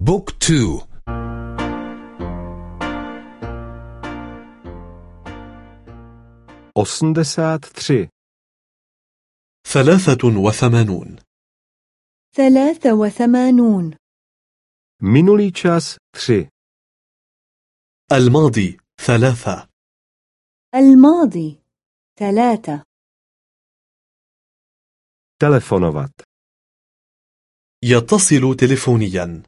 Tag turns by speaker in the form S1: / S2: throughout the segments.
S1: بوك تو.
S2: osmdesát tři
S3: ثلاثة وثمانون.
S4: ثلاثة وثمانون.
S2: minulý čas tři
S3: الماضي ثلاثة.
S4: الماضي ثلاثة.
S2: telefonovat
S3: يتصل تلفونيا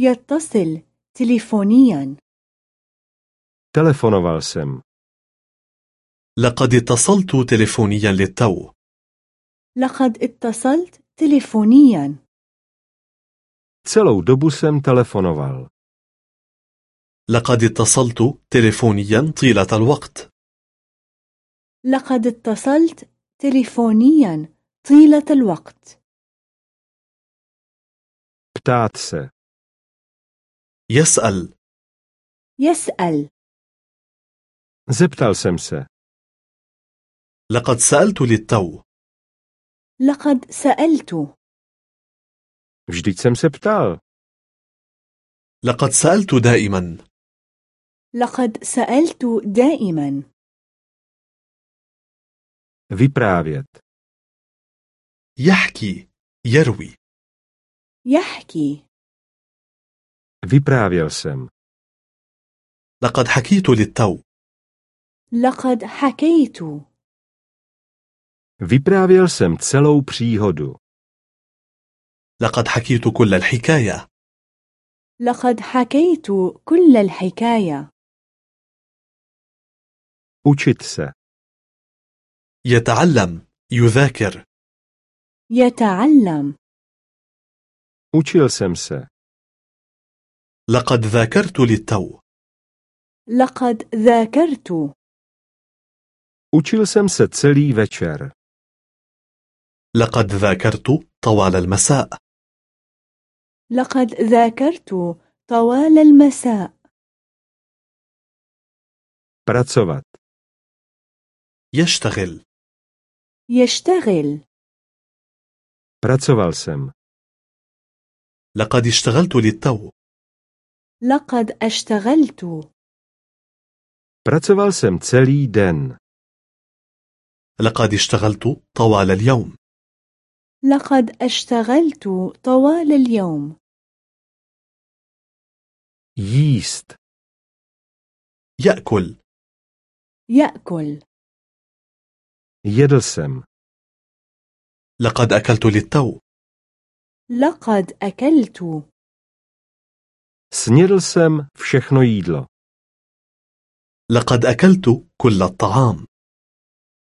S4: يتصل تليفونيا.
S2: telefonoval jsem
S3: لقد اتصلت تلفونيا للتو.
S4: لقد اتصلت تليفونيا.
S2: Celou dobu jsem telefonoval.
S3: لقد اتصلت تلفونيا طيلة الوقت.
S4: لقد اتصلت تليفونيا طيلة الوقت.
S2: Ptát se.
S3: يسأل.
S4: يسأل.
S2: zeptal jsem se
S3: لقد سألت للتو.
S4: لقد سألت.
S2: vždyť jsem se ptal
S3: لقد سألت دائما.
S4: لقد سألت دائما.
S2: Vyprávět.
S3: يحكي يروي.
S4: يحكي.
S2: Vyprávěl jsem.
S3: لقد حكيت للتو.
S4: لقد حكيت.
S2: Vyprávěl jsem celou příhodu.
S3: لقد حكيت كل الحكاية.
S4: لقد حكيت كل الحكاية.
S2: Učit se.
S3: يتعلم يذاكر.
S4: يتعلم.
S2: Učil jsem se.
S3: لقد ذاكرت للتو.
S4: لقد ذاكرت.
S2: Učil jsem se celý večer.
S3: لقد ذاكرت طوال المساء.
S4: لقد ذاكرت طوال المساء.
S2: Pracovat.
S3: يشتغل.
S4: يشتغل.
S2: Pracoval jsem.
S3: لقد اشتغلت للتو.
S4: لقد أشتغلت.
S2: Pracoval jsem celý den.
S3: لقد اشتغلت طوال اليوم.
S4: لقد أشتغلت طوال اليوم.
S2: Jíst.
S3: يأكل.
S4: يأكل.
S2: Jedl jsem.
S3: لقد أكلت للتو.
S4: لقد أكلت.
S2: Snědl jsem všechno jídlo.
S3: لقد أكلت كل الطعام.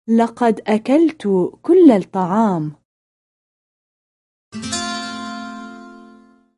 S4: لقد أكلت كل الطعام.